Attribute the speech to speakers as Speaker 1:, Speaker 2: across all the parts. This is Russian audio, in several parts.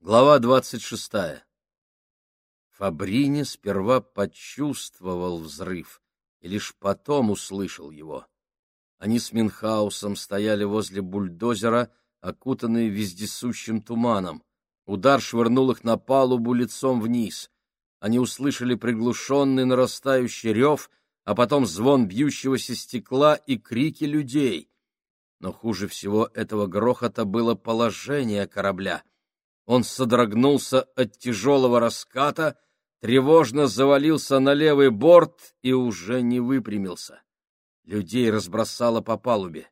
Speaker 1: Глава двадцать шестая. Фабрини сперва почувствовал взрыв и лишь потом услышал его. Они с Минхаусом стояли возле бульдозера, окутанные вездесущим туманом. Удар швырнул их на палубу лицом вниз. Они услышали приглушенный нарастающий рев, а потом звон бьющегося стекла и крики людей. Но хуже всего этого грохота было положение корабля — он содрогнулся от тяжелого раската, тревожно завалился на левый борт и уже не выпрямился. Людей разбросало по палубе.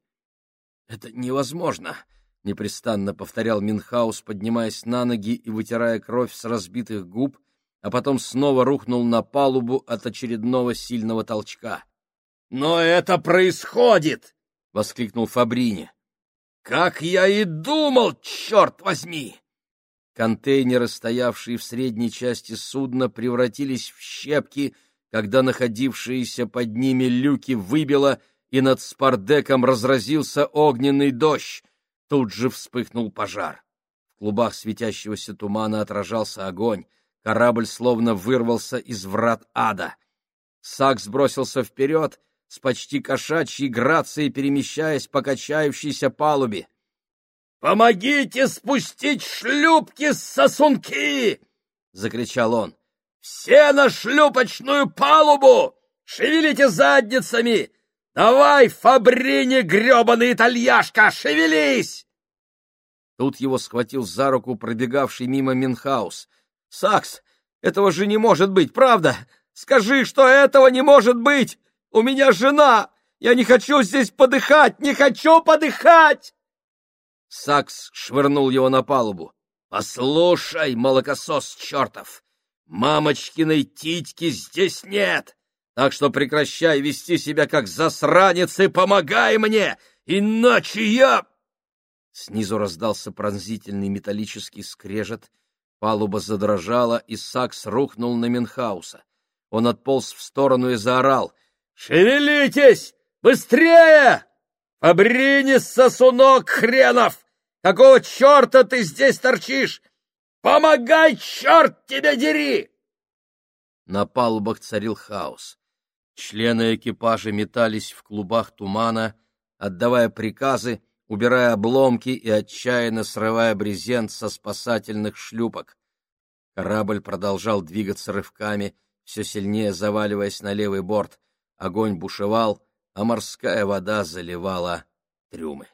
Speaker 1: «Это невозможно!» — непрестанно повторял Минхаус, поднимаясь на ноги и вытирая кровь с разбитых губ, а потом снова рухнул на палубу от очередного сильного толчка. «Но это происходит!» — воскликнул Фабрини. «Как я и думал, черт возьми!» Контейнеры, стоявшие в средней части судна, превратились в щепки, когда находившиеся под ними люки выбило, и над спардеком разразился огненный дождь. Тут же вспыхнул пожар. В клубах светящегося тумана отражался огонь. Корабль словно вырвался из врат ада. Сакс бросился вперед, с почти кошачьей грацией перемещаясь по качающейся палубе. «Помогите спустить шлюпки с сосунки!» — закричал он. «Все на шлюпочную палубу! Шевелите задницами! Давай, Фабрини, гребаный итальяшка, шевелись!» Тут его схватил за руку пробегавший мимо Минхаус. «Сакс, этого же не может быть, правда? Скажи, что этого не может быть! У меня жена! Я не хочу здесь подыхать! Не хочу подыхать!» Сакс швырнул его на палубу. «Послушай, молокосос чертов, мамочкиной титьки здесь нет, так что прекращай вести себя как засранец и помогай мне, иначе я...» Снизу раздался пронзительный металлический скрежет, палуба задрожала, и Сакс рухнул на Менхауса. Он отполз в сторону и заорал. «Шевелитесь! Быстрее! Побрини, сосунок хренов! Какого черта ты здесь торчишь? Помогай, черт тебя дери!» На палубах царил хаос. Члены экипажа метались в клубах тумана, отдавая приказы, убирая обломки и отчаянно срывая брезент со спасательных шлюпок. Корабль продолжал двигаться рывками, все сильнее заваливаясь на левый борт. Огонь бушевал, а морская вода заливала трюмы.